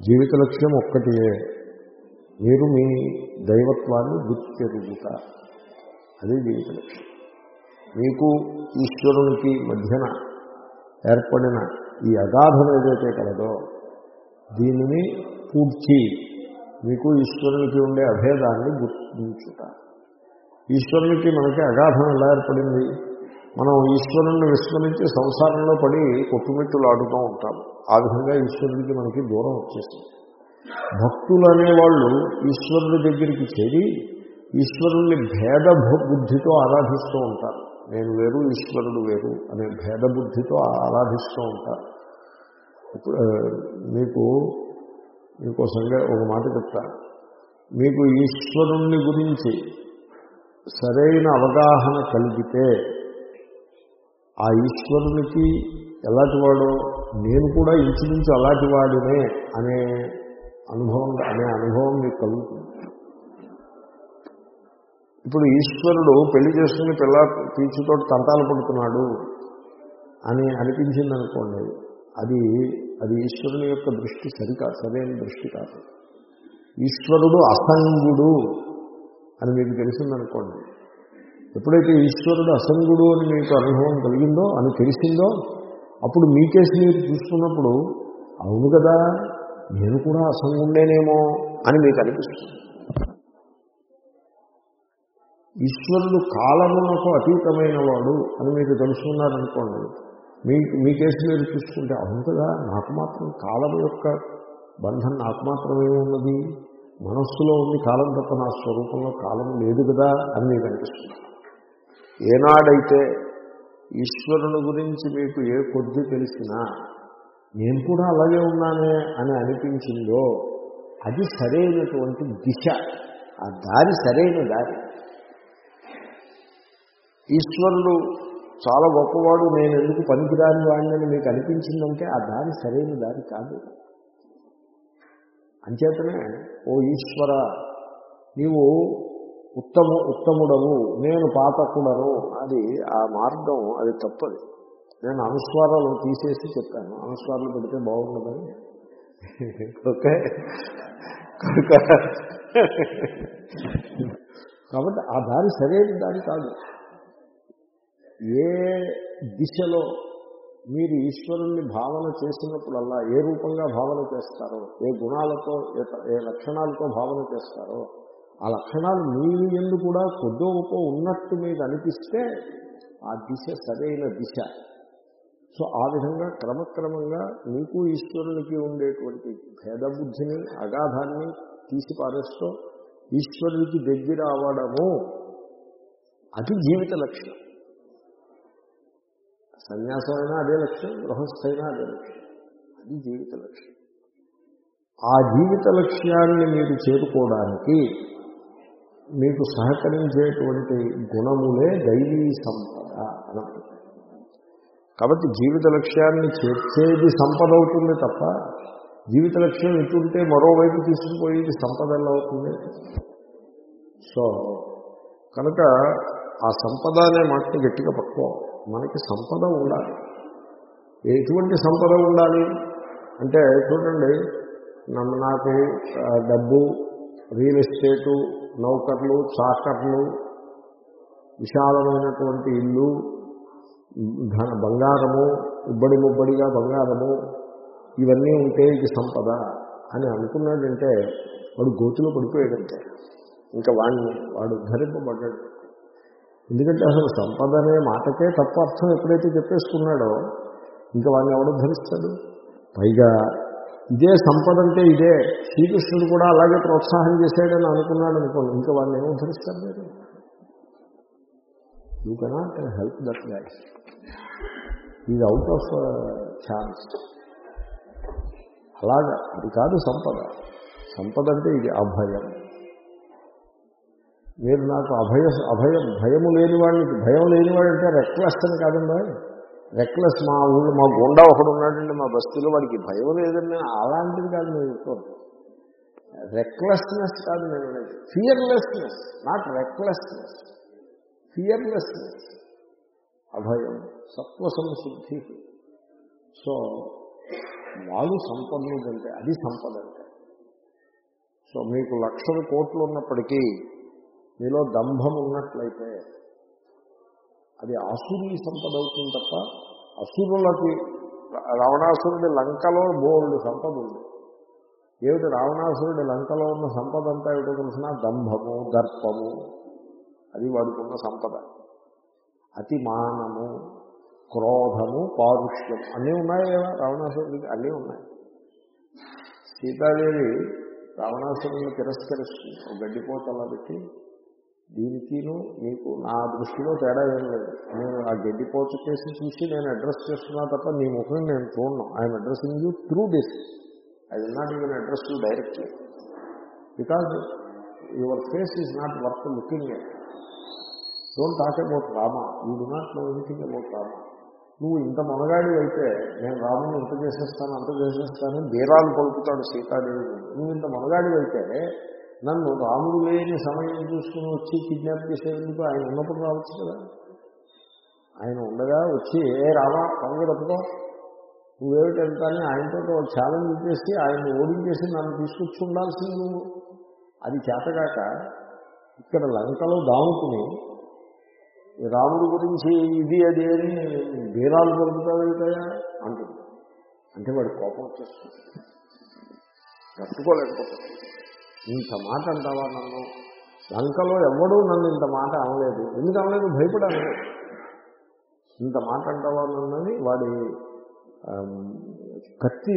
జీవిత లక్ష్యం ఒక్కటియే. మీరు మీ దైవత్వాన్ని గుర్తెరుగుట అదే జీవిత లక్ష్యం. మీకు ఈశ్వరునికి మధ్యన ఏర్పడిన ఈ అగాధం ఏదైతే కలదో దీనిని పూడ్చి మీకు ఈశ్వరునికి ఉండే అభేదాన్ని గుర్తించుట. ఈశ్వరునికి మనకి అగాధం ఎలా ఏర్పడింది? మనం ఈశ్వరుణ్ణి విస్మరించి సంసారంలో పడి కొట్టుమిట్టులు ఆడుతూ ఉంటాం. ఆ విధంగా ఈశ్వరుడికి మనకి దూరం వచ్చేసింది భక్తులు అనేవాళ్ళు ఈశ్వరుడి దగ్గరికి చేరి ఈశ్వరుణ్ణి భేద బుద్ధితో ఆరాధిస్తూ ఉంటారు. నేను వేరు ఈశ్వరుడు వేరు అనే భేద బుద్ధితో ఆరాధిస్తూ ఉంటారు. ఇప్పుడు మీకు మీకు సంగ ఒక మాట చెప్తాను మీకు ఈశ్వరుణ్ణి గురించి సరైన అవగాహన కలిగితే ఆ ఈశ్వరునికి ఎలాంటి వాడో నేను కూడా ఇంచుమించు అలాంటి వాడినే అనే అనుభవం అనే అనుభవం మీకు కలుగుతుంది. ఇప్పుడు ఈశ్వరుడు పెళ్ళి చేసుకుని పిల్ల పీచుతో తంటాలు పడుతున్నాడు అని అనిపించింది అనుకోండి అది అది ఈశ్వరుని యొక్క దృష్టి సరికాదు సరైన దృష్టి కాదు. ఈశ్వరుడు అసంగుడు అని మీకు తెలిసిందనుకోండి ఎప్పుడైతే ఈశ్వరుడు అసంగుడు అని మీకు అనుభవం కలిగిందో అని తెలిసిందో అప్పుడు మీ కేసు మీరు చూసుకున్నప్పుడు అవును కదా నేను కూడా అసంగుండేనేమో అని మీకు అనిపిస్తుంది. ఈశ్వరుడు కాలమునకు అతీతమైన వాడు అని మీకు తెలుసుకున్నారనుకోండి మీ మీ కేసు మీరు చూసుకుంటే అవును కదా నాకు మాత్రం కాలం యొక్క బంధం నాకు మాత్రమే ఉన్నది మనస్సులో ఉంది కాలం తప్ప నా స్వరూపంలో కాలం లేదు కదా అని మీకు అనిపిస్తుంది. ఏనాడైతే ఈశ్వరుని గురించి మీకు ఏ కొద్ది తెలిసినా నేను కూడా అలాగే ఉన్నానే అని అనిపించిందో అది సరైనటువంటి దిశ. ఆ దారి సరైన దారి. ఈశ్వరుడు చాలా గొప్పవాడు నేను ఎందుకు పనికిరాని వాడిని మీకు అనిపించిందంటే ఆ దారి సరైన దారి కాదు. అంచేతనే ఓ ఈశ్వర నీవు ఉత్తమ ఉత్తముడము నేను పాతకుడను అది ఆ మార్గం అది తప్పది. నేను అనుస్వారాలు తీసేసి చెప్పాను. అనుస్వారాలు పెడితే బాగుండదని. ఓకే? కాబట్టి ఆ దారి సరైన దారి కాదు. ఏ దిశలో మీరు ఈశ్వరుణ్ణి భావన చేసినప్పుడల్లా ఏ రూపంగా భావన చేస్తారో ఏ గుణాలతో ఏ లక్షణాలతో భావన చేస్తారో ఆ లక్షణాలు మీ ఎందు కూడా కొద్దో గొప్ప ఉన్నట్టు మీకు అనిపిస్తే ఆ దిశ సరైన దిశ. సో ఆ విధంగా క్రమక్రమంగా మీకు ఈశ్వరునికి ఉండేటువంటి భేదబుద్ధిని అగాధాన్ని తీసి పారేస్తూ ఈశ్వరునికి దగ్గర అవ్వడము అది జీవిత లక్ష్యం. సన్యాసమైనా అదే లక్ష్యం గృహస్థైనా అదే లక్ష్యం. అది జీవిత లక్ష్యం. ఆ జీవిత లక్ష్యాన్ని మీరు చేరుకోవడానికి మీకు సహకరించేటువంటి గుణములే దైవీ సంపద అన్నమాట కాబట్టి జీవిత లక్ష్యాన్ని చేర్చేది సంపద అవుతుంది తప్ప జీవిత లక్ష్యం ఇటుంటే మరోవైపు తీసుకుపోయేది సంపద ఎలా అవుతుంది? సో కనుక ఆ సంపద అనే మాటని గట్టిగా పట్టుకో. మనకి సంపద ఉండాలి. ఎటువంటి సంపద ఉండాలి? అంటే చూడండి నన్ను నాకు డబ్బు రియల్ ఎస్టేటు నౌకర్లు చాకర్లు విశాలమైనటువంటి ఇల్లు ధన బంగారము ఉబ్బడి ముబ్బడిగా బంగారము ఇవన్నీ ఉంటే ఇది సంపద అని అనుకున్నాడంటే వాడు గోతులో పడిపోయాడంటే. ఇంకా వాడిని వాడు ఉద్ధరింపబడ్డాడు. ఎందుకంటే అసలు సంపద అనే మాటకే తప్ప అర్థం ఎప్పుడైతే చెప్పేసుకున్నాడో ఇంకా వాడిని ఎవడు ధరిస్తాడు పైగా ఇదే సంపద అంటే ఇదే. శ్రీకృష్ణుడు కూడా అలాగే ప్రోత్సాహం చేశాడని అనుకున్నాడు అనుకోండి. ఇంకా వాడిని ఏమో ధరిస్తారు మీరు? You cannot help that guy is out of chance అలాగా. అది కాదు సంపద. సంపద అంటే ఇది అభయం. మీరు నాకు అభయ అభయం భయము లేనివాడిని భయం లేనివాడంటే రెక్లెస్ అని కాదండి. రెక్లెస్ మా ఊళ్ళో మా గుండా ఒకడు ఉన్నాడండి మా బస్తీలో వాడికి భయం లేదండి. నేను అలాంటిది కాదు నేను చెప్తాను. రెక్లెస్నెస్ కాదు నేను ఫియర్లెస్నెస్ నాట్ రెక్లెస్నెస్ ఫియర్లెస్నెస్ అభయం సత్వ సంశుద్ధి సో వాళ్ళు సంపన్నుడంటే అది సంపద అంటే. సో మీకు లక్షల కోట్లు ఉన్నప్పటికీ మీలో దంభం ఉన్నట్లయితే అది ఆసురీ సంపద అవుతుంది తప్ప అసురులకి రావణాసురుడి లంకలో బోల్డ్ సంపద ఉంది. ఏమిటి రావణాసురుడి లంకలో ఉన్న సంపద అంతా ఏమిటో తెలిసిన? దంభము దర్పము అది వాడుకున్న సంపద. అతిమానము క్రోధము పారుష్యం అన్నీ ఉన్నాయి కదా రావణాసురుడికి అన్నీ ఉన్నాయి. సీతాదేవి రావణాసురుడిని తిరస్కరిస్తుంది. ఒక గడ్డిపోతలా పెట్టి దీనికిను మీకు నా దృష్టిలో తేడా ఏం లేదు. నేను ఆ గడ్డిపోచ కేసు చూసి నేను అడ్రస్ చేస్తున్నా తప్ప నీ ముఖం నేను చూడను. I'm addressing you through this I will not even address you directly because your face is not worth looking at don't talk about Rama you do not know anything about Rama నువ్వు ఇంత మొనగాడి అయితే నేను రాముని ఇంత చేసేస్తాను అంత చేసేస్తాను బీరాలు పలుకుతాడు సీతాదేవి. నువ్వు ఇంత మొనగాడి అయితే నన్ను రాముడు లేని సమయం చూసుకుని వచ్చి కిడ్నాప్ చేసేందుకు ఆయన ఉన్నప్పుడు రావచ్చు కదా? ఆయన ఉండగా వచ్చి ఏ రామా పంగడప్పుకో నువ్వేమిటి వెళ్తానని ఆయనతో ఛాలెంజ్ చేసి ఆయన ఓడించేసి నన్ను తీసుకొచ్చి ఉండాల్సింది నువ్వు. అది చేతగాక ఇక్కడ లంకలో దాముకుని రాముడి గురించి ఇది అది అని బీరాలు పలుకుతావేటయా అంటుంది. అంటే వాడు కోపం వచ్చేస్తుంది. తట్టుకోలేకపోతుంది ఇంత మాట అంటావా నన్ను? లంకలో ఎవడూ నన్ను ఇంత మాట అనలేదు. ఎందుకు అనలేదు? భయపడాలి. ఇంత మాట అంటావా నన్నని వాడి కత్తి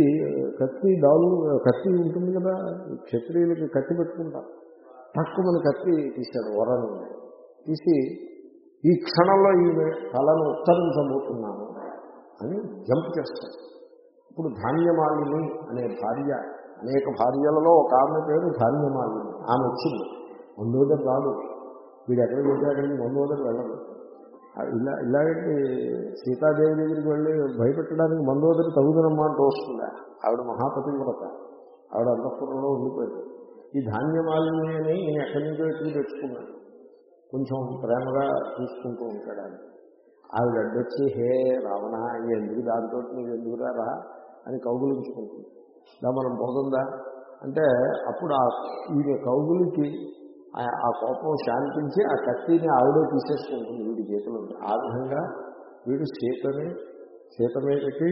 కత్తి దాలు కత్తి ఉంటుంది కదా క్షత్రియులకి కత్తి పెట్టుకుంటారు తక్కువని కత్తి తీశాడు వరను. తీసి ఈ క్షణంలో ఈమె తలను ఉత్తరించబోతున్నాను అని జంప్ చేస్తాడు. ఇప్పుడు ధాన్యమాలిని అనే భార్య అనేక భార్యలలో ఒక ఆమె పేరు ధాన్యమాలి. ఆమె వచ్చింది. మందోదర రాదు. వీడు ఎక్కడికి వెళ్తే అక్కడికి వెళ్ళదు. ఇలా ఇలాగంటే సీతాదేవి దగ్గరికి వెళ్ళి భయపెట్టడానికి మందోదరి తగుదనమ్మా అంటూ వస్తుందా. ఆవిడ మహాపతివ్రత. ఆవిడ అంతఃపురంలో ఉండిపోయింది. ఈ ధాన్యమాలిని అని నేను ఎక్కడి నుంచో ఎత్తుకు తెచ్చుకున్నాను. కొంచెం ప్రేమగా చూసుకుంటూ ఉంటాడు ఆవిడ. అడ్డొచ్చి హే రావణ ఎందుకు దాంతో నీకు ఎందుకురా రా? అని కౌగులించుకుంటుంది. మనం పోతుందా? అంటే అప్పుడు ఆ ఈమె కౌగులికి ఆ కోపం శాంతించి ఆ కత్తిని ఆవిడే తీసేసుకుంటుంది వీడి చేతులు. ఆ విధంగా వీడు సీతని సీత మీదకి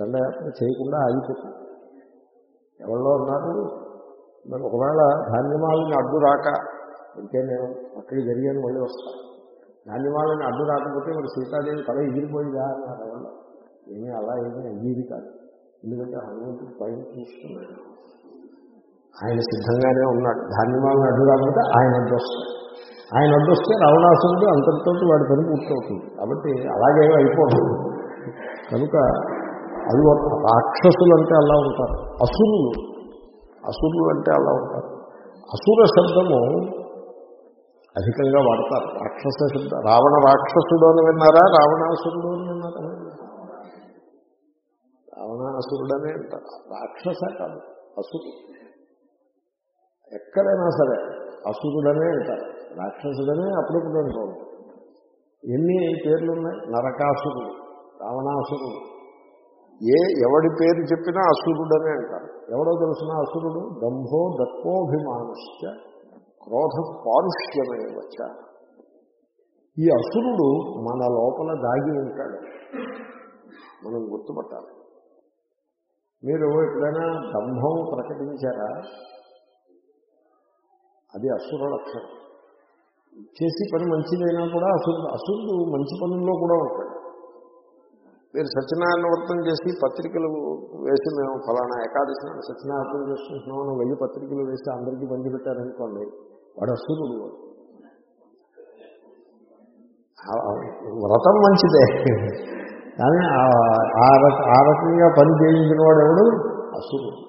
దండయాత్ర చేయకుండా ఆగిపోతుంది. ఎవరిలో ఉన్నారు. మరి ఒకవేళ ధాన్యమాలని అడ్డు రాక ఇంకే నేను అక్కడికి జరిగాను మళ్ళీ వస్తాను ధాన్యమాలని అడ్డు రాకపోతే మరి సీతాదేవి తల ఎగిరిపోయిందా? అన్నారు ఎవరు. ఏమీ అలా ఏమీ అయ్యేది కాదు. ఎందుకంటే హనుమంతుడు పైన చూస్తున్నాడు. ఆయన సిద్ధంగానే ఉన్నాడు. ధాన్యమాలను అడ్డు రాకపోతే ఆయన అడ్డొస్తాడు ఆయన అడ్డొస్తే రావణాసురుడు అంతటితో వాడి పని పూర్తవుతుంది. కాబట్టి అలాగే అయిపోతుంది. కనుక అది రాక్షసులు అంటే అలా ఉంటారు. అసురులు. అసురులు అంటే అలా ఉంటారు. అసుర శబ్దము అధికంగా వాడతారు. రాక్షస శబ్ద రావణ రాక్షసుడు అని విన్నారా? రావణాసురుడు అని విన్నారా? రావణాసురుడనే అంటారు రాక్షస కాదు అసురు ఎక్కడైనా సరే అసురుడనే అంటారు రాక్షసుడనే అప్పుడప్పుడు అంటూ ఎన్ని పేర్లు ఉన్నాయి నరకాసురుడు రావణాసురుడు. ఏ ఎవడి పేరు చెప్పినా అసురుడనే అంటారు. ఎవడో తెలిసిన అసురుడు? దంభో దత్పోభిమానుష్య క్రోధ పారుష్యమే వచ్చ ఈ అసురుడు మన లోపల దాగి ఉంటాడు. మనం గుర్తుపట్టాలి. మీరు ఎప్పుడైనా దంభం ప్రకటించారా? అది అసుర లక్షణం. చేసి పని మంచిదైనా కూడా అసురుడు అసురుడు మంచి పనుల్లో కూడా ఉంటాడు. మీరు సత్యనారాయణ వ్రతం చేసి పత్రికలు వేసి మేము ఫలానా ఏకాదశి నాడు సత్యనారాయణ వ్రతం చేసుకుంటున్నామని వెయ్యి పత్రికలు వేసి అందరికీ పంచిపెట్టారనుకోండి వాడు అసురుడు. వ్రతం మంచిదే. కానీ ఆ రకంగా పని చేయించిన వాడు ఎవడు? అసురుడు.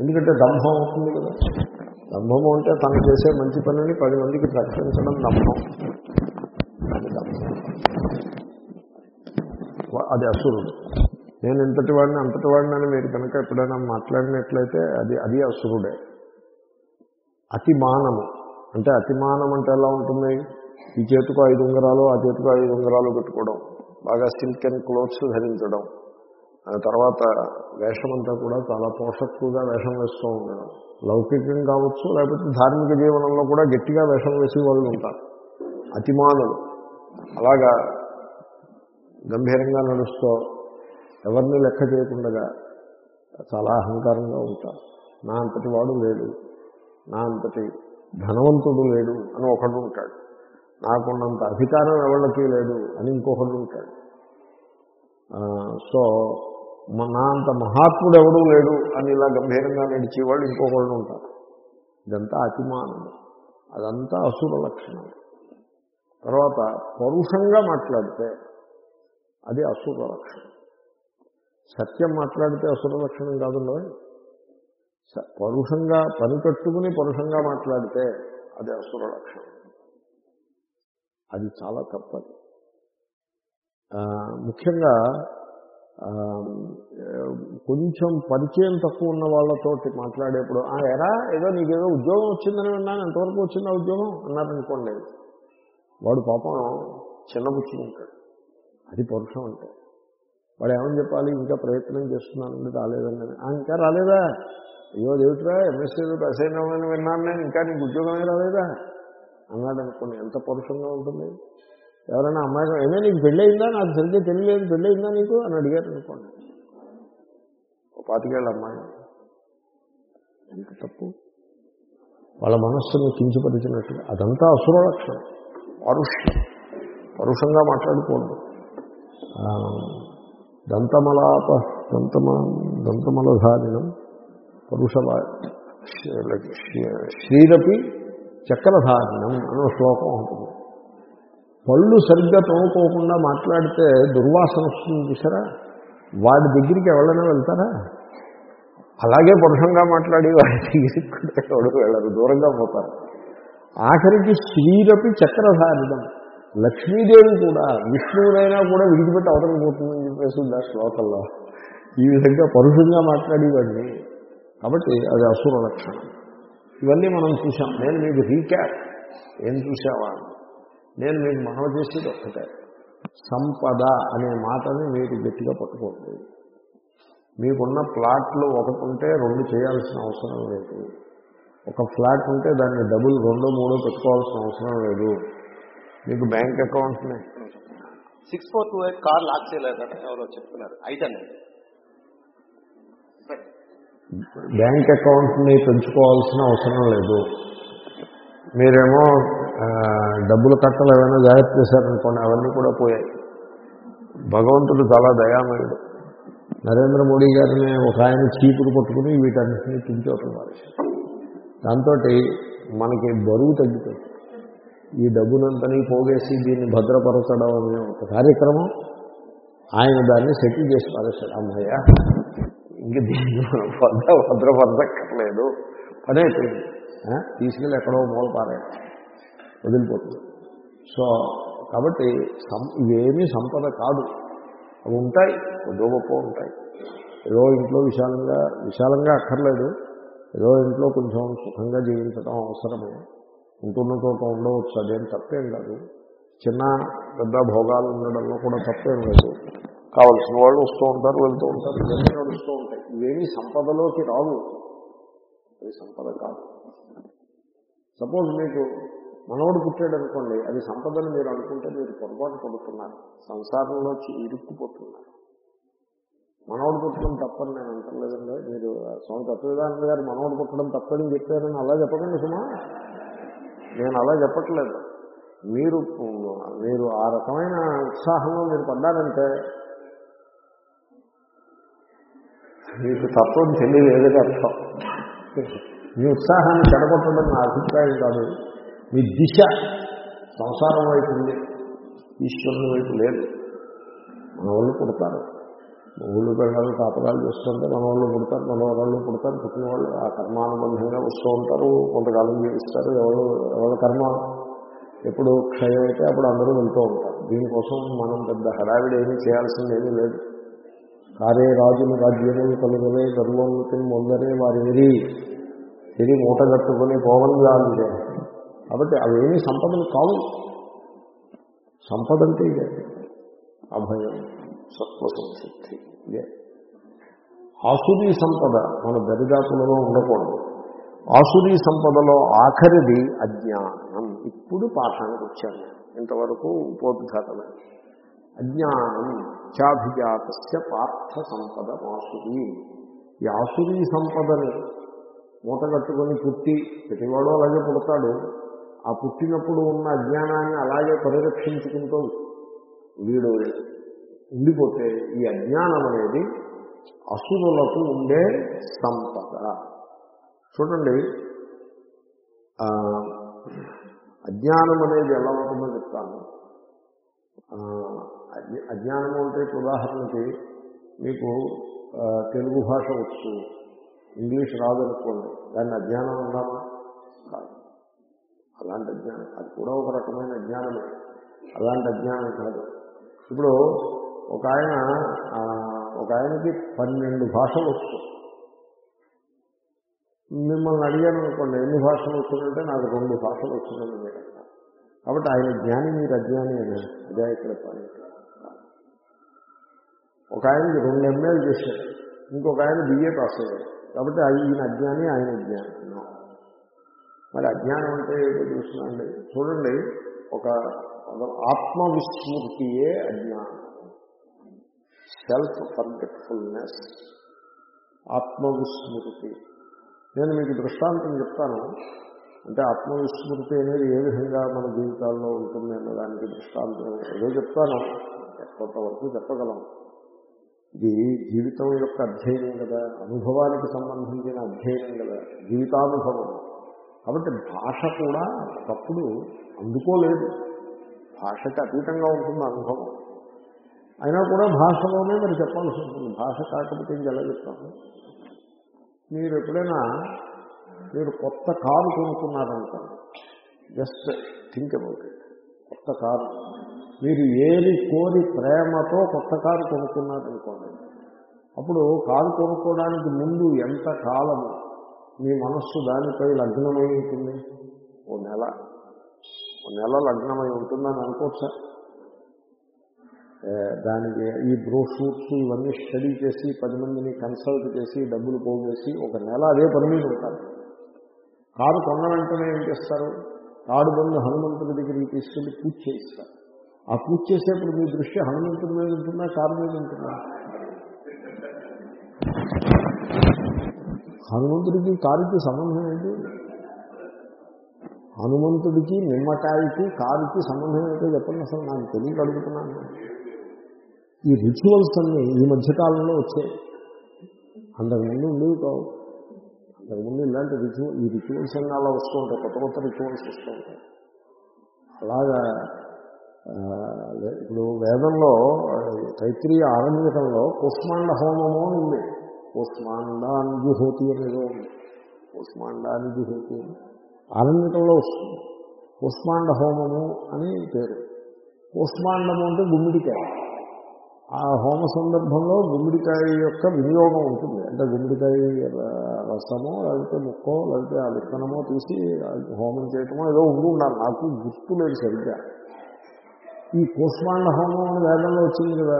ఎందుకంటే దంభం అవుతుంది కదా. దంభము అంటే తను చేసే మంచి పనిని పది మందికి ప్రకటించడం దంభం. అది అసురుడు. నేను ఇంతటి వాడిని అంతటి వాడిని అని మీరు కనుక ఎప్పుడైనా మాట్లాడినట్లయితే అది అది అసురుడే. అతిమానము. అంటే అతిమానం అంటే ఎలా ఉంటుంది? ఈ చేతికి ఐదు ఉంగరాలు ఆ చేతికి ఐదు ఉంగరాలు పెట్టుకోవడం. బాగా సిల్క్ అండ్ క్లోత్స్ ధరించడం. ఆ తర్వాత వేషమంతా కూడా చాలా పోషక్కుగా వేషం వేస్తూ ఉండడం. లౌకికం కావచ్చు లేకపోతే ధార్మిక జీవనంలో కూడా గట్టిగా వేషం వేసే వాళ్ళు ఉంటారు అతిమానులు అలాగా గంభీరంగా నడుస్తూ ఎవరిని లెక్క చేయకుండా చాలా అహంకారంగా ఉంటారు. నా అంతటి వాడు లేడు. నా అంతటి ధనవంతుడు లేడు అని ఒకడు ఉంటాడు. నాకున్నంత అధికారం ఎవరికి లేదు అని ఇంకొకడు ఉంటాడు ఆ, సో నా అంత మహాత్ముడు ఎవడూ లేడు అని ఇలా గంభీరంగా నడిచేవాళ్ళు ఇంకొకళ్ళు ఉంటారు. ఇదంతా అతిమానం. అదంతా అసుర లక్షణం. తర్వాత పరుషంగా మాట్లాడితే అది అసుర లక్షణం. సత్యం మాట్లాడితే అసుర లక్షణం కాదుండో పరుషంగా పని కట్టుకుని పరుషంగా మాట్లాడితే అది అసుర లక్షణం. అది చాలా తప్పది. ముఖ్యంగా కొంచెం పరిచయం తక్కువ ఉన్న వాళ్ళతోటి మాట్లాడేప్పుడు "ఆ, ఎరా ఏదో నీకేదో ఉద్యోగం వచ్చిందని విన్నాను ఎంతవరకు వచ్చింది ఆ ఉద్యోగం? అన్నారనుకోండి. వాడు పాపం చిన్నపుచ్చుకుంటాడు అది పరుషం అంటే. వాడు ఏమని చెప్పాలి? ఇంకా ప్రయత్నం చేస్తున్నానండి రాలేదండి "ఆ, ఇంకా రాలేదా? అయ్యో దేవుట్రా ఎంఎస్సీ అసైన్ అవ్వని విన్నాను నేను ఇంకా నీకు ఉద్యోగమే రాలేదా? అన్నాడు అనుకోండి ఎంత పరుషంగా ఉంటుంది? ఎవరైనా అమ్మాయి ఏమే నీకు పెళ్ళయిందా? నాకు సరిగ్గా తెలియలేదు పెళ్ళయిందా నీకు? అని అడిగారు అనుకోండి ఓ పాతికేళ్ళ అమ్మాయి. ఎంత తప్పు? వాళ్ళ మనస్సును కించపరిచినట్టుగా అదంతా అసుర లక్షణం. పరుషం. పరుషంగా మాట్లాడుకోండి దంతమలాప దంతమ దంతమలధారిణం పరుషవా శ్రీరపి చక్రధారణం అనే శ్లోకం ఉంటుంది. పళ్ళు సరిగ్గా తోముకోకుండా మాట్లాడితే దుర్వాసన వస్తుంది చూసారా వాడి దగ్గరికి ఎవరైనా వెళ్తారా? అలాగే పురుషంగా మాట్లాడి వాడి దగ్గరికి కూడా ఎవరు వెళ్ళరు దూరంగా పోతారు. ఆఖరికి శ్రీరపి చక్రధారిణం. లక్ష్మీదేవి కూడా విష్ణువునైనా కూడా విడిచిపెట్టి అవతల పోతుందని చెప్పేసి ఉంది ఆ శ్లోకంలో. ఈ విధంగా పరుషంగా మాట్లాడేవాడిని కాబట్టి అది అసుర లక్షణం. ఇవన్నీ మనం చూసాం నేను మీకు రీక్యాప్. ఏం చూసావా నేను మీకు మనవ చేసేది ఒక్కటే. సంపద అనే మాటని మీరు గట్టిగా పట్టుకోండి మీకున్న ప్లాట్లు ఒకటి ఉంటే రెండు చేయాల్సిన అవసరం లేదు. ఒక ఫ్లాట్ ఉంటే దాన్ని డబుల్ రెండో మూడో పెట్టుకోవాల్సిన అవసరం లేదు. మీకు బ్యాంక్ అకౌంట్ని six four two eight car lock చేయలేదు ఎవరో చెప్తున్నారు. అయితే బ్యాంక్ అకౌంట్ని పెంచుకోవాల్సిన అవసరం లేదు. మీరేమో డబ్బులు కట్టలు ఏమైనా జాగ్రత్త చేశారనుకోండి అవన్నీ కూడా పోయాయి. భగవంతుడు చాలా దయామయుడు. నరేంద్ర మోడీ గారిని ఒక ఆయన చీపులు పట్టుకుని వీటన్నిటిని తుంచోటం దాంతో మనకి బరువు తగ్గిపోయింది. ఈ డబ్బునంతని పోగేసి దీన్ని భద్రపరచడం అనే ఒక కార్యక్రమం ఆయన దాన్ని సెటిల్ చేసి పారేశాడు అమ్మయ్య ఇంక దీన్ని మనం భద్ర భద్రపరచక్కర్లేదు పని అయిపోయింది తీసుకెళ్ళి ఎక్కడో మూల పారే. వదిలిపోతుంది. సో కాబట్టి సం ఇవేమీ సంపద కాదు. అవి ఉంటాయి. కొద్దిగా గొప్ప ఉంటాయి. ఏదో ఇంట్లో విశాలంగా విశాలంగా అక్కర్లేదు. ఏదో ఇంట్లో కొంచెం సుఖంగా జీవించడం అవసరమే. ఉంటున్న చోట ఉండవచ్చు. అదేం తప్పేం కాదు. చిన్న పెద్ద భోగాలు ఉండడంలో కూడా తప్పేం లేదు. కావలసిన వాళ్ళు వస్తూ ఉంటారు వెళ్తూ ఉంటారు. నడుస్తూ ఉంటారు ఇవేమీ సంపదలోకి రావు. అది సంపద కాదు. సపోజ్ మీకు మనవడు పుట్టాడు అనుకోండి అది సంపదని మీరు అనుకుంటే మీరు పొరపాటు పడుతున్నారు. సంసారంలో ఇరుక్కుపోతున్నారు. మనవడు పుట్టడం తప్పని నేను అంటలేదండి. మీరు స్వామి తత్వవిధానంద గారు మనవడు పుట్టడం తప్పని చెప్పారని అలా చెప్పకండి సుమా. నేను అలా చెప్పట్లేదు. మీరు మీరు ఆ రకమైన ఉత్సాహంలో మీరు పడ్డారంటే మీకు తత్వం తెలియలేదని అర్థం. మీ ఉత్సాహాన్ని చెడగొట్టడం నా అభిప్రాయం కాదు. మీ దిశ సంసారం వైపు ఉంది. ఈశ్వరుని వైపు లేదు. మన వాళ్ళు పుడతారు. ఊళ్ళు పిల్లలు తాపకాలు చేస్తుంటే మన వాళ్ళు పుడతారు మన వాళ్ళు పుడతారు పుట్టిన వాళ్ళు ఆ కర్మానుబంధంగా వస్తూ ఉంటారు. కొంతకాలం జీవిస్తారు ఎవరు ఎవరి కర్మ ఎప్పుడు క్షయం అయితే అప్పుడు అందరూ వెళ్తూ ఉంటారు. దీనికోసం మనం పెద్ద హడావిడి ఏమీ చేయాల్సింది ఏమీ లేదు. కారే రాజులు రాజ్యములు కలుగలే గర్వములకి ముందరే వారేరి తిరిగి మూట కట్టుకుని రాదు కాబట్టి అవేమీ సంపదలు కావు. సంపద అంటే ఇదే. అభయం సత్వ ఇదే. ఆసురీ సంపద మన దరిదాపులలో ఉండకూడదు. ఆసురీ సంపదలో ఆఖరిది అజ్ఞానం. ఇప్పుడు పాఠానికి వచ్చాను. ఇంతవరకు ఉపోద్ఘాతమే అజ్ఞానం. మిథ్యాభిజాత పార్థ సంపద మాసురి ఈ ఆసురీ సంపదని మూటగట్టుకొని పుట్టి ప్రతివాడు అలాగే పుడతాడు. ఆ పుట్టినప్పుడు ఉన్న అజ్ఞానాన్ని అలాగే పరిరక్షించుకుంటూ వీడు ఉండిపోతే ఈ అజ్ఞానం అనేది అసురులకు ఉండే సంపద. చూడండి అజ్ఞానం అనేది ఎలా ఉంటుందో చెప్తాను. అజ్ఞానము అంటే ఉదాహరణకి మీకు తెలుగు భాష వచ్చు. ఇంగ్లీష్ రాదనుకోండి దాన్ని అజ్ఞానం ఉందామా కాదు. అలాంటి అజ్ఞానం అది కూడా ఒక రకమైన అజ్ఞానమే. అలాంటి అజ్ఞానం కాదు. ఇప్పుడు ఒక ఆయన ఆ, ఒక ఆయనకి పన్నెండు భాషలు వచ్చు. మిమ్మల్ని అడిగాను అనుకోండి ఎన్ని భాషలు వచ్చిందంటే నాకు రెండు భాషలు వచ్చిందని మీరు కాబట్టి ఆయన జ్ఞాని మీరు అజ్ఞాని అని. అదే ఇక్కడ పాయింట్. ఒక ఆయనకి రెండు ఎంఏలు చేశాడు. ఇంకొక ఆయన బిఏ పాస్ అయ్యాడు. కాబట్టి ఈయన అజ్ఞాని ఆయన అజ్ఞానం. మరి అజ్ఞానం అంటే ఏదో చూస్తున్నాండి చూడండి ఒక ఒక ఆత్మవిస్మృతియే అజ్ఞానం. సెల్ఫ్ ఫర్గెట్ఫుల్నెస్ ఆత్మవిస్మృతి. నేను మీకు దృష్టాంతం చెప్తాను. అంటే ఆత్మవిస్మృతి అనేది ఏ విధంగా మన జీవితాల్లో ఉంటుంది అన్న దానికి దృష్టాంతం. ఏదో చెప్తాను. కొంతవరకు చెప్పగలం. ఇది జీవితం యొక్క అధ్యయనం కదా. అనుభవానికి సంబంధించిన అధ్యయనం కదా. జీవితానుభవం. కాబట్టి భాష కూడా తప్పుడు అందుకోలేదు. భాషకి అతీతంగా ఉంటుంది అనుభవం. అయినా కూడా భాషలోనే మరి చెప్పాల్సి ఉంటుంది. భాష కాకపోతే ఇంకెలా చెప్తాము? మీరు ఎప్పుడైనా మీరు కొత్త car కొనుక్కున్నారనుకోండి. Just think about it. కొత్త కారు. మీరు ఏది కోరి ప్రేమతో కొత్త కారు కొనుక్కున్నారనుకోండి అప్పుడు కారు కొనుక్కోవడానికి ముందు ఎంత కాలము మీ మనస్సు దానిపై లగ్నమై ఉంటుంది? ఓ నెల. ఓ నెల లగ్నమై ఉంటుందని అనుకోవచ్చా? దానికి ఈ బ్రోషూట్స్ ఇవన్నీ స్టడీ చేసి పది మందిని కన్సల్ట్ చేసి డబ్బులు పోగేసి ఒక నెల అదే పని మీద ఉంటారు. కారు కొన్న వెంటనే ఏం చేస్తారు? తాడు బంధు హనుమంతుడి దగ్గరికి తీసుకెళ్ళి పూజ చేయిస్తారు. ఆ పూజ చేసేప్పుడు మీ దృష్టి హనుమంతుడి మీద ఉంటుందా కారు మీద ఉంటుందా? హనుమంతుడికి కారుకి సంబంధం ఏంటి? హనుమంతుడికి నిమ్మకాయకి కారుకి సంబంధం ఏంటో చెప్పండి అసలు నాకు తెలియక అడుగుతున్నాను. ఈ రిచువల్స్ అన్ని ఈ మధ్యకాలంలో వచ్చాయి. అంతకుముందు ఉండేవి కావు. అంతకుముందు ఇలాంటి రిచువల్ ఈ రిచువల్స్ అన్నీ అలా వస్తూ ఉంటాయి కొత్త కొత్త రిచువల్స్ వస్తూ ఉంటాయి. అలాగా ఇప్పుడు వేదంలో తైత్రీయ ఆరంభికంలో కుష్మాండ హోమము అని ఉంది. కుష్మాండానుభూతి అనేదో ఉంది. కుష్మాండానుభూతి ఆరంభికంలో వస్తుంది కుష్మాండ హోమము అని పేరు. కుష్మాండము అంటే గుమ్మిడికాయ. ఆ హోమ సందర్భంలో గుమ్మిడికాయ యొక్క వినియోగం ఉంటుంది. అంటే గుమ్మిడికాయ రసమో లేకపోతే ముక్కో లేకపోతే ఆ విత్తనమో తీసి హోమం చేయటమో ఏదో ఉండి ఉండాలి. నాకు గుర్తు లేదు సరిగ్గా. ఈ కూష్మాండ హోమం అని వేదంలో వచ్చింది కదా.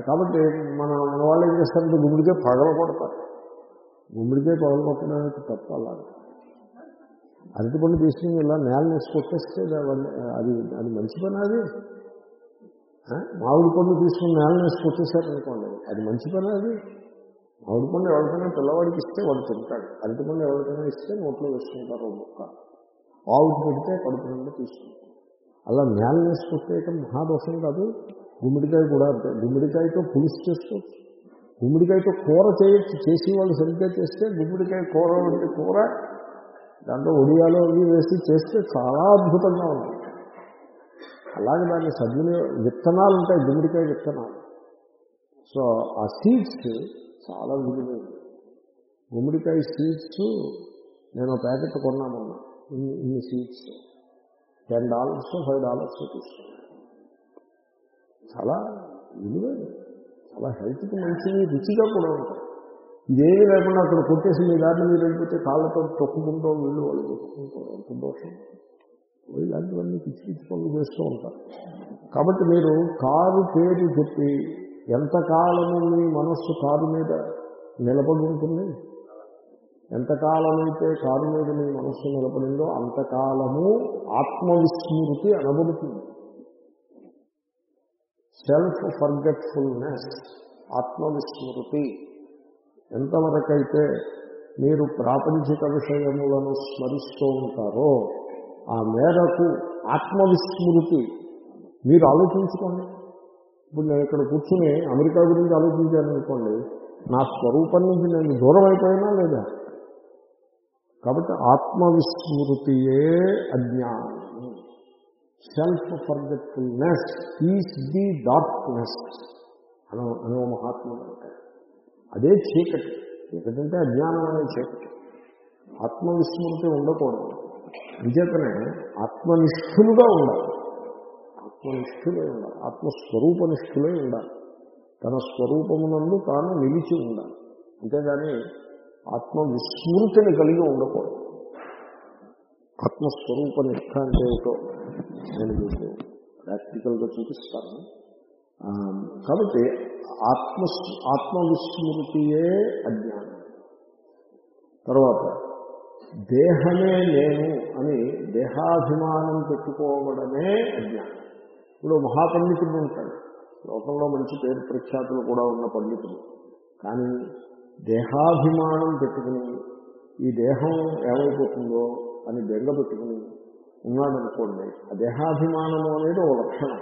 కాబట్టి మన మన వాళ్ళు ఏం చేస్తారంటే గుమ్మిడికే పగల కొడతారు. గుమ్మిడికే పగల కొట్టడానికి తప్ప అలా అరటిపండు తీసుకుని ఇలా నేల వేసి కొట్టేస్తే అది- అది మంచి పని అది. మామిడి పండు తీసుకుని నేల వేసి కొట్టేశారనుకోండి అది మంచి పని అది. మామిడి పండు ఎవరికైనా పిల్లవాడికి ఇస్తే వాడు తింటాడు. అరటి పండు ఎవరికైనా ఇస్తే నోట్లో వేసుకుంటారు ఒక్క ఆవుకి పెడితే కడుపు నుండి తీసుకుంటారు. అలా నేల వేసి కొట్టేయటం మహాదోషం కాదు. గుమ్మడికాయ కూడా గుమ్మడికాయతో పులుసు చేసుకోవచ్చు గుమ్మడికాయతో కూర చేయొచ్చు. చేసి వాళ్ళు సరిగ్గా చేస్తే గుమ్మడికాయ కూర వంటి కూర దాంట్లో ఒడియాలో అవి వేసి చేస్తే చాలా అద్భుతంగా ఉంది అలాగే దాన్ని సద్వినియోగ విత్తనాలు ఉంటాయి గుమ్మడికాయ విత్తనాలు. సో ఆ సీడ్స్ చాలా విలువైనవి. గుమ్మడికాయ సీడ్స్ నేను ప్యాకెట్ కొన్నామన్నా ఇన్ని ఇన్ని seeds ten dollars five dollars తీసుకున్నాను చాలా విలువైన చాలా హెల్త్కి మంచిది రుచిగా కూడా ఉంటుంది ఇదేమీ లేకుండా అక్కడ కొట్టేసి మీ దారిని మీరు వెళ్ళిపోతే కాళ్ళతో తొక్కుకుంటాం వీళ్ళు వాళ్ళు తొక్కుకుంటాం అంత దోషం ఇలాంటివన్నీ పిచ్చి పిచ్చి పనులు చేస్తూ ఉంటారు. కాబట్టి మీరు కారు పేరు చెప్పి ఎంతకాలము మీ మనస్సు కారు మీద నిలబడి ఉంటుంది? ఎంతకాలమైతే కారు మీద మీ మనస్సు నిలబడిందో అంతకాలము ఆత్మవిస్మృతి అనబడుతుంది. సెల్ఫ్ ఫర్గెట్ఫుల్నెస్ ఆత్మవిస్మృతి. ఎంతవరకైతే మీరు ప్రాపంచిక విషయములను స్మరిస్తూ ఉంటారో ఆ మేరకు ఆత్మవిస్మృతి. మీరు ఆలోచించుకోండి. ఇప్పుడు నేను ఇక్కడ కూర్చుని అమెరికా గురించి ఆలోచించాను అనుకోండి నా స్వరూపం నుంచి నేను దూరం అయిపోయినా లేదా? కాబట్టి ఆత్మవిస్మృతియే అజ్ఞానం. Self forgetfulness is the darkness అని అనో మహాత్ముడు అంటారు అదే చీకటి. చీకటంటే అజ్ఞానం అనే చీకటి. ఆత్మవిస్మృతి ఉండకూడదు. అంచేతనే ఆత్మనిష్ఠులుగా ఉండాలి. ఆత్మనిష్ఠులే ఉండాలి. ఆత్మస్వరూపనిష్ఠులే ఉండాలి. తన స్వరూపమునందు తాను నిలిచి ఉండాలి. అంతేగాని ఆత్మవిస్మృతిని కలిగి ఉండకూడదు. ఆత్మస్వరూప నిష్ట అంటే ఏమిటో నేను మీకు ప్రాక్టికల్గా చూపిస్తాను. కాబట్టి ఆత్మ ఆత్మవిస్మృతియే అజ్ఞానం. తర్వాత దేహమే నేను అని దేహాభిమానం పెట్టుకోవడమే అజ్ఞానం. ఇప్పుడు మహాపండితుడు ఉంటాడు. లోకంలో మంచి పేరు ప్రఖ్యాతులు కూడా ఉన్న పండితులు. కానీ దేహాభిమానం పెట్టుకుని ఈ దేహం ఏమైపోతుందో అని బెంగ పెట్టుకుని ఉన్నాడనుకోండి ఆ దేహాభిమానము అనేది ఒక లక్షణం.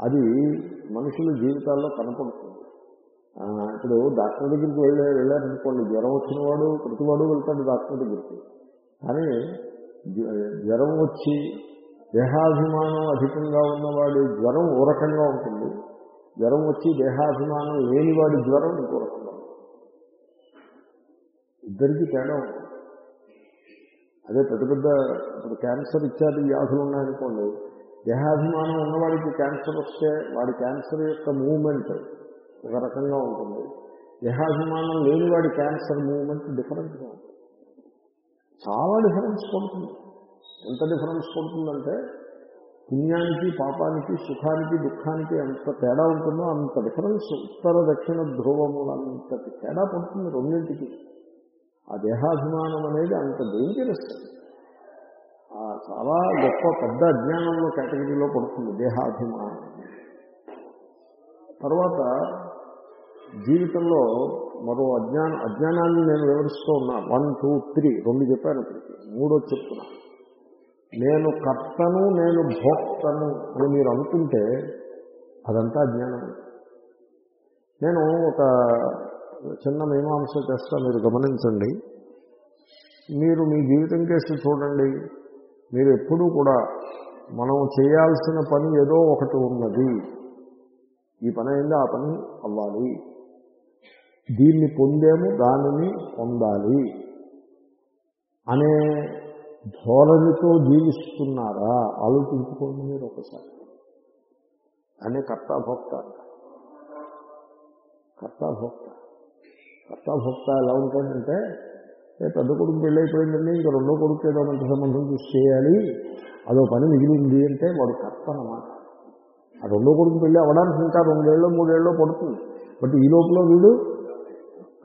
అది మనుషుల జీవితాల్లో కనపడుతుంది. ఆ, ఇప్పుడు డాక్టర్ దగ్గరికి వెళ్ళే వెళ్ళారనుకోండి జ్వరం వచ్చిన వాడు ప్రతివాడు వెళ్తాడు డాక్టర్ దగ్గరికి. కానీ జ్వరం వచ్చి దేహాభిమానం అధికంగా ఉన్నవాడి జ్వరం ఓ రకంగా ఉంటుంది. జ్వరం వచ్చి దేహాభిమానం లేనివాడి జ్వరం ఇంకో రకంగా ఇద్దరికి తేడా ఉంటుంది. అదే పెద్ద పెద్ద ఇప్పుడు క్యాన్సర్ ఇత్యాది వ్యాధులు ఉన్నాయనుకోండి దేహాభిమానం ఉన్నవాడికి క్యాన్సర్ వస్తే వాడి క్యాన్సర్ యొక్క మూవ్మెంట్ ఒక రకంగా ఉంటుంది. దేహాభిమానం లేని వాడి క్యాన్సర్ మూవ్మెంట్ డిఫరెంట్గా ఉంటుంది. చాలా డిఫరెన్స్ పడుతుంది. ఎంత డిఫరెన్స్ పడుతుందంటే పుణ్యానికి పాపానికి సుఖానికి దుఃఖానికి ఎంత తేడా ఉంటుందో అంత డిఫరెన్స్. ఉత్తర దక్షిణ ధ్రువములంతటి తేడా పడుతుంది రెండింటికి. ఆ దేహాభిమానం అనేది అంత డేంజరస్ చాలా గొప్ప పెద్ద అజ్ఞానంలో కేటగిరీలో పడుతుంది దేహాభిమానం. తర్వాత జీవితంలో మరో అజ్ఞాన అజ్ఞానాన్ని నేను వివరిస్తూ ఉన్నా. వన్ టూ త్రీ రెండు చెప్పాను మూడో చెప్తున్నా. నేను కర్తను నేను భోక్తను అని మీరు అనుకుంటే అదంతా అజ్ఞానం. నేను ఒక చిన్న మీమాంస చేస్తా మీరు గమనించండి. మీరు మీ జీవితం కేసు చూడండి. మీరు ఎప్పుడూ కూడా మనం చేయాల్సిన పని ఏదో ఒకటి ఉన్నది. ఈ పని అయింది? ఆ పని అవ్వాలి. దీన్ని పొందేము? దానిని పొందాలి. అనే ధోరణితో జీవిస్తున్నారా? ఆలోచించుకోండి మీరు ఒకసారి. అనే కర్తాభోక్త. కర్తాభోక్త. కర్తాభోక్త ఎలా ఉంటాడంటే పెద్ద కొడుకు పెళ్ళి అయిపోయిందండి ఇంకా రెండో కొడుకు ఏదో మంచి సంబంధం చూసి చేయాలి అదో పని మిగిలింది అంటే వాడు కర్త అన్నమాట. ఆ రెండో కొడుకు పెళ్ళి అవ్వడానికి ఇంకా రెండేళ్ళు మూడేళ్ళు పడుతుంది. బట్ ఈ లోపల వీడు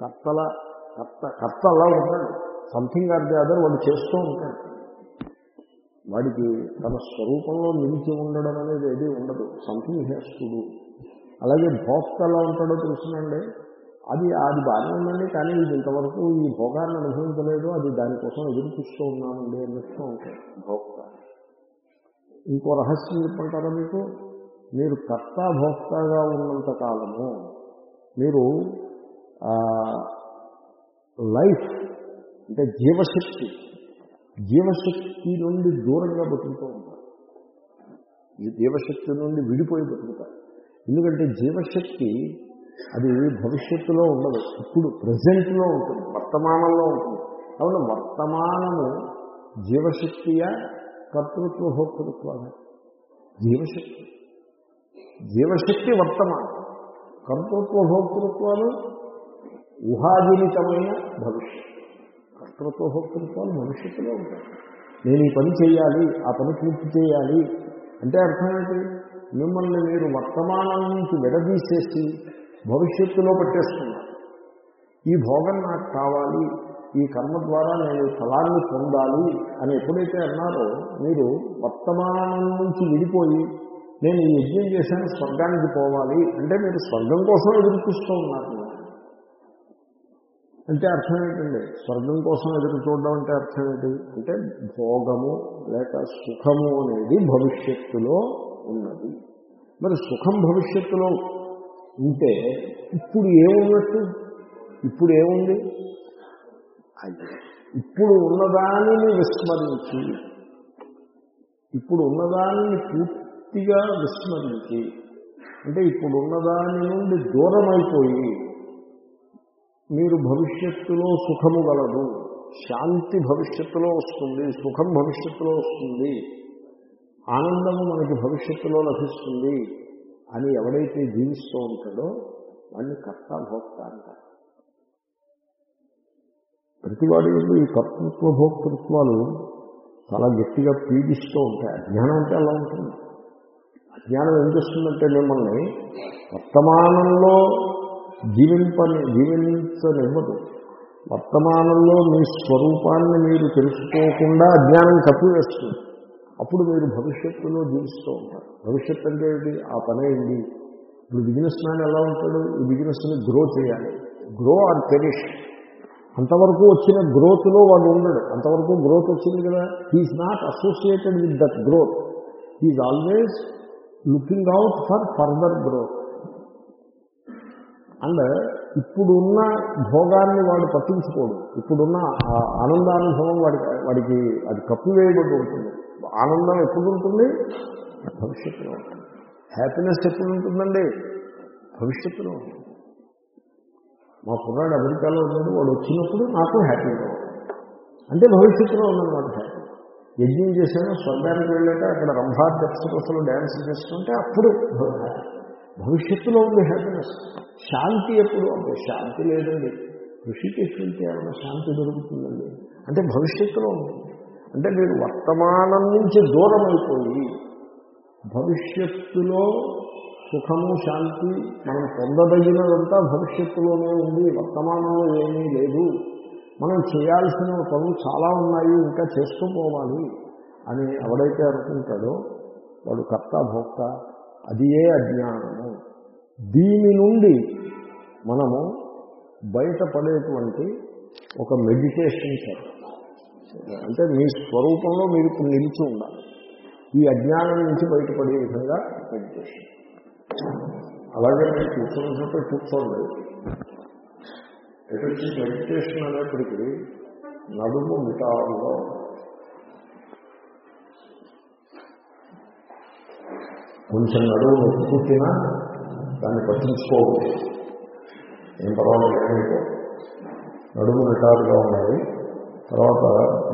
కర్తల కర్త కర్త అలా ఉంటాడు. సంథింగ్ ఆర్ ది అదర్ వాడు చేస్తూ ఉంటాడు. వాడికి తన స్వరూపంలో నిలిచి ఉండడం అనేది ఏది ఉండదు. సంథింగ్ హేస్తుడు అలాగే భోక్త ఎలా ఉంటాడో తెలుసునండి. అది అది బాగానే ఉందండి కానీ ఇది ఇంతవరకు ఈ భోగాన్ని అనుభవించలేదు అది దానికోసం ఎదురు చూస్తూ ఉన్నానండి అన్నట్టు ఉంటాడు భోక్త ఇంకో రహస్యం చెప్పంటారా మీకు? మీరు కర్త భోక్తగా ఉన్నంత కాలము మీరు లైఫ్ అంటే జీవశక్తి జీవశక్తి నుండి దూరంగా బతుకుతూ ఉంటారు. జీవశక్తి నుండి విడిపోయి బతుకుతారు. ఎందుకంటే జీవశక్తి అది భవిష్యత్తులో ఉండదు. ఇప్పుడు ప్రజెంట్లో ఉంటుంది వర్తమానంలో ఉంటుంది. కాబట్టి వర్తమానము జీవశక్తియా కర్తృత్వ భోక్తృత్వాలు జీవశక్తి. జీవశక్తి వర్తమానం. కర్తృత్వ భోక్తృత్వాలు ఊహాజనితమైన భవిష్యత్ కర్తృత్వ భోక్తృత్వాలు భవిష్యత్తులో ఉంటాయి. నేను ఈ పని చేయాలి ఆ పని పూర్తి చేయాలి అంటే అర్థం ఏంటి? మిమ్మల్ని మీరు వర్తమానం నుంచి విడదీసేసి భవిష్యత్తులో పెట్టేస్తున్నారు ఈ భోగం నాకు కావాలి ఈ కర్మ ద్వారా నేను ఫలాన్ని పొందాలి అని ఎప్పుడైతే అన్నారో మీరు వర్తమానం నుంచి విడిపోయి నేను ఈ యజ్ఞం చేశాను స్వర్గానికి పోవాలి అంటే మీరు స్వర్గం కోసం ఎదురు చూస్తూ ఉన్నారు. అంటే అర్థం ఏంటండి? స్వర్గం కోసం ఎదురు చూడడం అంటే అర్థం ఏంటి? అంటే భోగము లేక సుఖము అనేది భవిష్యత్తులో ఉన్నది. మరి సుఖం భవిష్యత్తులో ఉంటే ఇప్పుడు ఏమున్నట్టు? ఇప్పుడు ఏముంది? అది. ఇప్పుడు ఉన్నదానిని విస్మరించి ఇప్పుడు ఉన్నదానిని పూర్తిగా విస్మరించి అంటే ఇప్పుడు ఉన్నదాని నుండి దూరం అయిపోయి మీరు భవిష్యత్తులో సుఖము గలదు శాంతి భవిష్యత్తులో వస్తుంది సుఖం భవిష్యత్తులో వస్తుంది ఆనందము మనకి భవిష్యత్తులో లభిస్తుంది అని ఎవడైతే జీవిస్తూ ఉంటాడో వాడిని కర్త భోక్త అంటారు. ప్రతివాడి ఈ కర్తృత్వ భోక్తృత్వాలు చాలా గట్టిగా పీడిస్తూ ఉంటాయి. అజ్ఞానం అంటే అలా ఉంటుంది. అజ్ఞానం ఏం చేస్తుందంటే మిమ్మల్ని వర్తమానంలో జీవింపని జీవించనివ్వదు. వర్తమానంలో మీ స్వరూపాన్ని మీరు తెలుసుకోకుండా అజ్ఞానం కప్పివేస్తుంది. అప్పుడు మీరు భవిష్యత్తులో జీవిస్తూ ఉంటారు. భవిష్యత్తు అంటే ఏమిటి ఆ పని ఏంటి? ఇప్పుడు బిజినెస్ మ్యాన్ ఎలా ఉంటాడు? ఈ బిజినెస్ని గ్రో చేయాలి. Grow or perish. అంతవరకు వచ్చిన గ్రోత్లో వాడు ఉండడు. అంతవరకు గ్రోత్ వచ్చింది కదా? He's not associated with that growth he's always looking out for further growth and ఇప్పుడున్న భోగాన్ని వాడు పట్టించుకోడు. ఇప్పుడున్న ఆ ఆనందానుభవం వాడికి వాడికి అది కప్పివేయబడి ఉంటుంది. ఆనందం ఎప్పుడు ఉంటుంది భవిష్యత్తులో ఉంటుంది. హ్యాపీనెస్ ఎప్పుడు ఉంటుందండి భవిష్యత్తులో ఉంటుంది. మా కుర్రాడు అమెరికాలో ఉన్నాడు వాడు వచ్చినప్పుడు నాకు హ్యాపీగా అంటే భవిష్యత్తులో ఉందన్నమాట హ్యాపీ యజ్ఞం చేశాను స్వర్గానికి వెళ్ళాక అక్కడ రంభా దర్శకసలు డ్యాన్స్ చేస్తుంటే అప్పుడు భవిష్యత్తులో ఉంది హ్యాపీనెస్ శాంతి ఎప్పుడు అంటే శాంతి లేదండి. ఋషికేశ్ వెళ్తే ఏమైనా శాంతి దొరుకుతుందండి? అంటే భవిష్యత్తులో ఉంది. అంటే మీరు వర్తమానం నుంచి దూరం అయిపోయి భవిష్యత్తులో సుఖము శాంతి మనం పొందదగినదంతా భవిష్యత్తులోనే ఉంది. వర్తమానంలో ఏమీ లేదు. మనం చేయాల్సిన పనులు చాలా ఉన్నాయి. ఇంకా చేస్తూ పోవాలి అని ఎవడైతే అనుకుంటాడో వాడు కర్త భోక్త అది ఏ అజ్ఞానము? దీని నుండి మనము బయటపడేటువంటి ఒక మెడిటేషన్ అంటే మీ స్వరూపంలో మీరు ఇప్పుడు నిలిచి ఉండాలి. ఈ అజ్ఞానం నుంచి బయటపడే విధంగా మెడిటేషన్. అలాగే మీరు కూర్చున్నప్పుడు కూర్చోండి. ఎటు వచ్చి మెడిటేషన్ అనేప్పటికీ నడుము మిటారుగా కొంచెం నడువు నొప్పి పుట్టినా దాన్ని పట్టించుకోవచ్చు ఏం పర్వాలేదు ఏమిటో నడుము నిటారుగా ఉన్నాయి. తర్వాత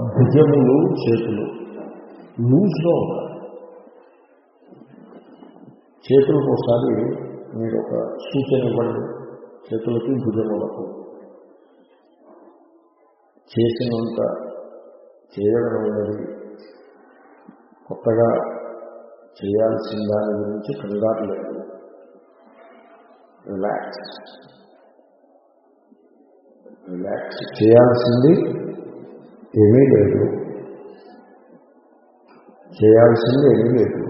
భుజములు చేతులు. లూజ్లో ఉన్నాయి. చేతులకు ఒకసారి మీరు ఒక సూచన ఇవ్వండి. చేతులకి భుజములకు. చేసినంత చేయడం అనేది కొత్తగా చేయాల్సిన దాని గురించి కంగారు లేదు. రిలాక్స్ రిలాక్స్ చేయాల్సింది ఏమీ లేదు. చేయాల్సింది ఏమీ లేదు.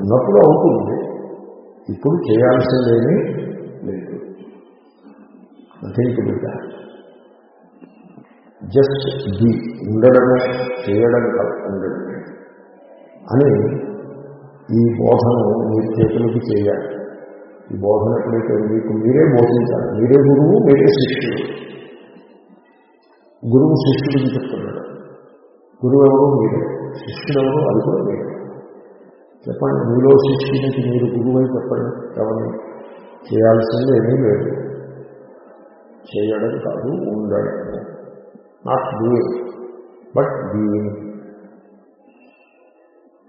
ఉన్నప్పుడు అవుతుంది. ఇప్పుడు చేయాల్సిందేమీ లేదు. నథింగ్ టు జస్ట్ బి ఉండడమే చేయడం కాదు ఉండడమే. అని ఈ బోధను మీరు చేతులకి చేయాలి. ఈ బోధన ఎప్పుడైతే మీకు మీరే బోధించాలి. మీరే గురువు మీరే శిష్యుడు. గురువు శిష్యుడికి చెప్తున్నాడు. గురువు ఎవరు మీరే. శిష్యుడు ఎవరు అది కూడా మీరే. చెప్పండి మీలో శిష్యునికి మీరు గురువు అని చెప్పండి. ఎవరిని? చేయాల్సింది ఏమీ లేదు. చేయడం కాదు ఉండడం. నాట్ డూయింగ్ బట్ బీయింగ్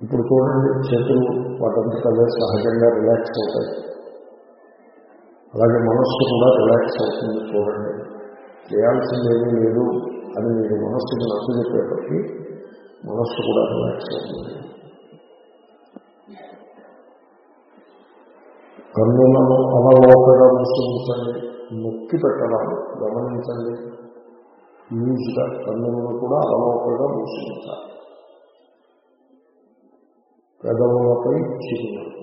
ఇప్పుడు చూడండి చేతులు వాటంతటవే సహజంగా రిలాక్స్ అవుతాయి. అలాగే మనస్సు కూడా రిలాక్స్ అవుతుంది చూడండి. చేయాల్సిందేమీ లేదు అని మీరు మనస్సుకి నచ్చ చెప్పేప్పటికీ మనస్సు కూడా రిలాక్స్ అవుతుంది. కన్నులను అవలోకడం సూచండి నొక్కి పెట్టడం గమనించండి. లూజ్గా కన్నులను కూడా అలవోకగా మూసుకుంటారు పెదవులపై చిరునవ్వు.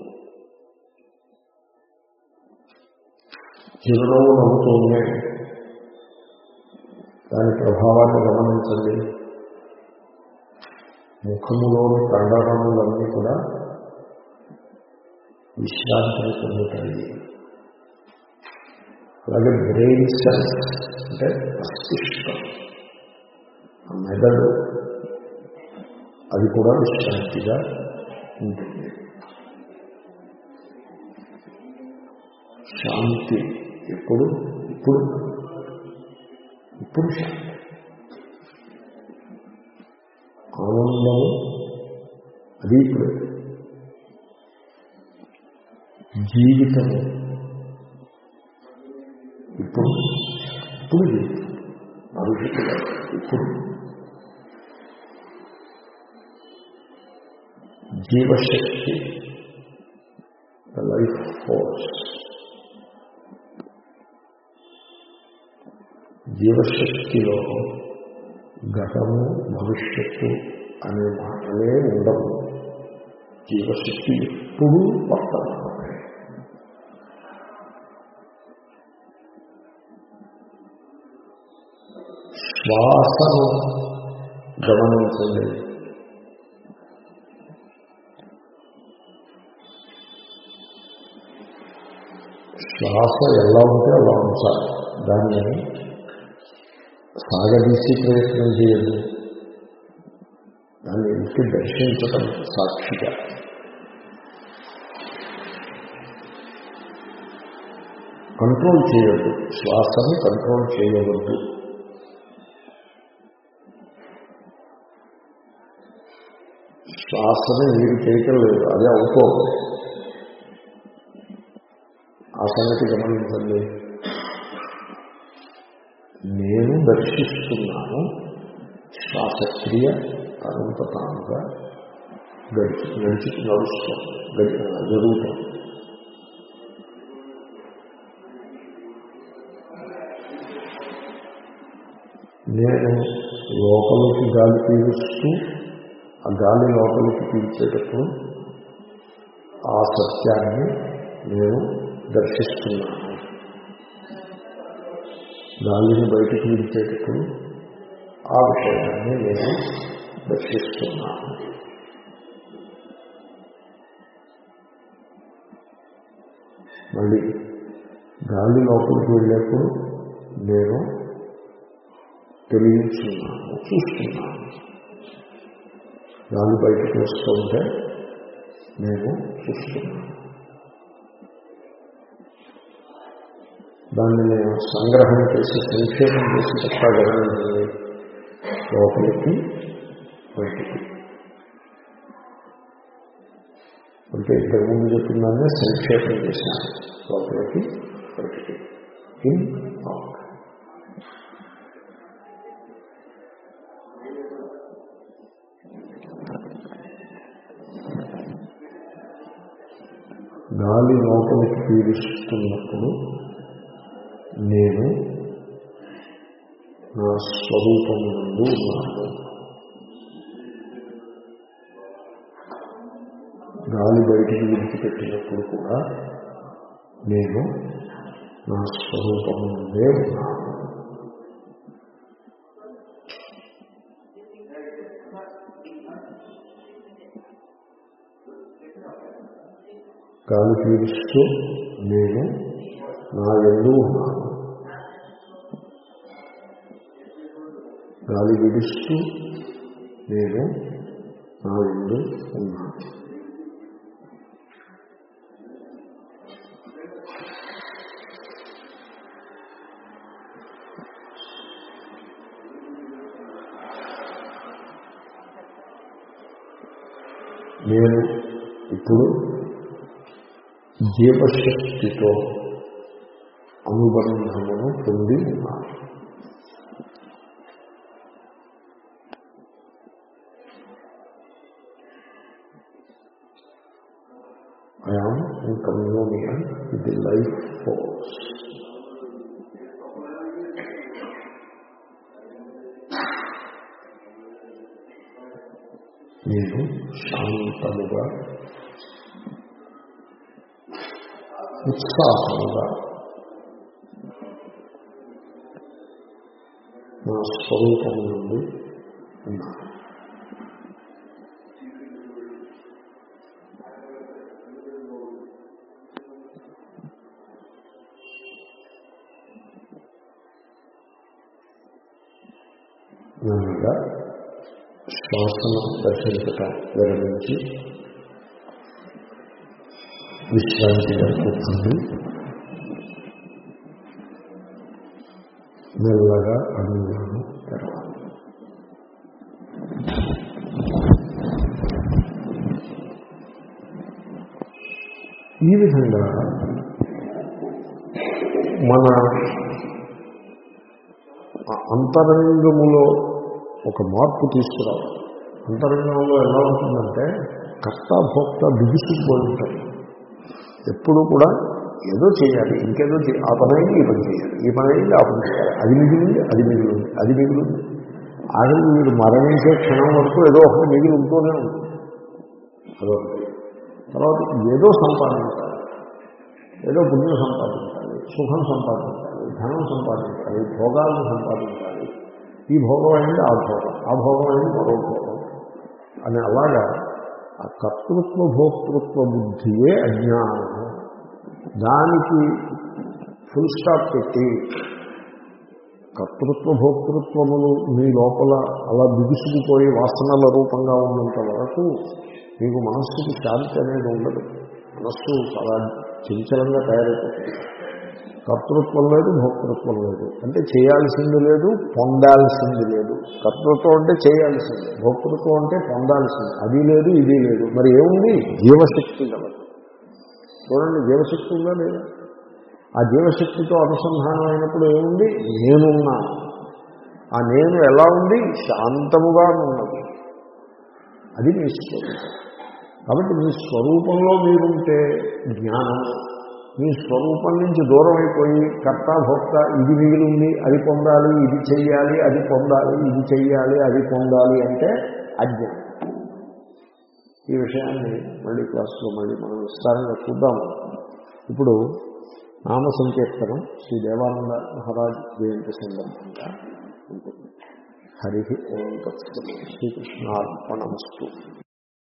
చిరునవ్వు నవ్వుతూనే దాని ప్రభావాన్ని గమనించండి. ముఖములోని కండరములన్నీ కూడా విశ్రాంతిని పొందుతాయి అలాగే బ్రెయిన్ సెల్స్ అంటే మస్తిష్కం మెదడు అది కూడా విశ్రాంతిగా శాంతి. ఎప్పుడు? ఇప్పుడు? ఇప్పుడు శాంతి. ఆనందము అది ఇప్పుడు. జీవితము ఇప్పుడు. ఇప్పుడు జీవితం. భవిష్యత్తులో ఇప్పుడు. జీవశక్తి ద లైఫ్ ఫోర్స్ జీవశక్తిలో గతము భవిష్యత్తు అనే మాటలే ఉండవు. జీవశక్తి ఎప్పుడూ వర్తమానమే. శ్వాసను గమనించలేదు. శ్వాస ఎలా ఉంటే అలా ఉంచాలి దాన్ని సాగదీసి ప్రయత్నం చేయదు దాన్ని ఇంటి దర్శించటం సాక్షిగా. కంట్రోల్ చేయొద్దు. శ్వాసని కంట్రోల్ చేయవద్దు శ్వాసని మీరు చేయటం లేదు. అదే అవుతోంది. సంగతి గమనించండి. నేను దర్శిస్తున్నాను శ్వాసక్రియ తనంత తానుగా గడిచి నడిచి నడుస్తాం జరుగుతాం. జరుగుతుంది నేను లోపలికి గాలి పీలుస్తూ ఆ గాలి లోపలికి పీల్చేటప్పుడు ఆ సత్యాన్ని నేను దర్శిస్తున్నాను. గాలిని బయటకు విడిచేటప్పుడు ఆ విషయాన్ని నేను దర్శిస్తున్నాను. మళ్ళీ గాలి లోపలికి వెళ్ళేప్పుడు నేను తెలియచున్నాను చూస్తున్నాను. గాలి బయటకు వస్తుంటే నేను చూస్తున్నాను. దాన్ని నేను సంగ్రహం చేసి సంక్షేపం చేసి చెప్పగలను లోపలికి బయటికి. అంటే ఇంతకుముందు చెప్పిందాన్ని సంక్షేపం చేశాను లోపలికి బయటికి. ఇన్ అవుట్ గాలి లోపలికి పీడిస్తున్నప్పుడు నేను నా స్వరూపం నుండి ఉన్నాను. గాలి బయటికి విడిచిపెట్టినప్పుడు కూడా నేను నా స్వరూపం ఉన్నాను. గాలి పీలుస్తూ నేను నా ఎందు ఉన్నాను గాలి విడుస్తూ నేను నా ఎందు ఉన్నాను. నేను ఇప్పుడు జీవశక్తితో అనుబంధమును పొంది ఉన్నారు I am in communion with the life force. నేను శాంతముగా ఉత్సాహముగా నా స్వరూపం నుండి ఉన్నాను నెమ్మదిగా శ్వాసను దర్శించట విరమించి విశ్రాంతి కూర్చుంది మెల్లగా అడుగులను తెరవాలి ఈ విధంగా మన అంతరంగములో ఒక మార్పు తీసుకురావాలి. అంతరంగంలో ఎలా ఉంటుందంటే కర్త భోక్త బిగుసుకుపోయి ఉంటాయి ఎప్పుడు కూడా ఏదో చేయాలి ఇంకేదో చేయాలి ఆ పని అయింది ఈ పని చేయాలి. ఈ పని అయింది ఆ పని చేయాలి. అది మిగిలింది అది మిగిలింది అది మిగిలింది. ఆఖరికి మీరు మరణించే క్షణం వరకు ఏదో ఒకటి మిగిలి ఉంటూనే ఉంటుంది. అదొకటి తర్వాత ఏదో సంపాదించాలి. ఏదో పుణ్యం సంపాదించాలి సుఖం సంపాదించాలి ధనం సంపాదించాలి భోగాలను సంపాదించాలి. ఈ భోగం అయింది ఆ భోగం ఆ భోగం అయింది మరో భోగం. అని అలాగా ఆ కర్తృత్వ భోక్తృత్వ బుద్ధియే అజ్ఞానము దానికి ఫుల్ స్టాప్ పెట్టి కర్తృత్వ భోక్తృత్వములు మీ లోపల అలా బిగుసుకుపోయి వాసనల రూపంగా ఉన్నంత వరకు మీకు మనస్సుకి శాంతి అనేది ఉండదు. మనస్సు చాలా చంచలంగా తయారైపోతుంది. కర్తృత్వం లేదు భోక్తృత్వం లేదు. అంటే చేయాల్సింది లేదు పొందాల్సింది లేదు. కర్తృత్వం అంటే చేయాల్సింది భోక్తృత్వం అంటే పొందాల్సింది. అది లేదు ఇది లేదు. మరి ఏముంది? జీవశక్తి కలదు చూడండి జీవశక్తి ఉందా లేదా. ఆ జీవశక్తితో అనుసంధానం అయినప్పుడు ఏముంది? నేనున్నా. ఆ నేను ఎలా ఉంది? శాంతముగా ఉన్నది. అది మీ స్వరూపం. కాబట్టి మీ స్వరూపంలో మీరుంటే జ్ఞానం మీ స్వరూపం నుంచి దూరం అయిపోయి కర్త భోక్త ఇది మిగిలింది అది పొందాలి ఇది చెయ్యాలి అది పొందాలి ఇది చెయ్యాలి అది పొందాలి అంటే అజ్ఞానం. ఈ విషయాన్ని మళ్ళీ క్లాస్లో మళ్ళీ మనం విస్తారంగా చూద్దాము ఇప్పుడు నామ సంకీర్తనం శ్రీ దేవానంద మహారాజ్ జయంతి సందర్భంగా ఉంటుంది. హరి ఓం తత్సత్ శ్రీకృష్ణార్పణమస్తు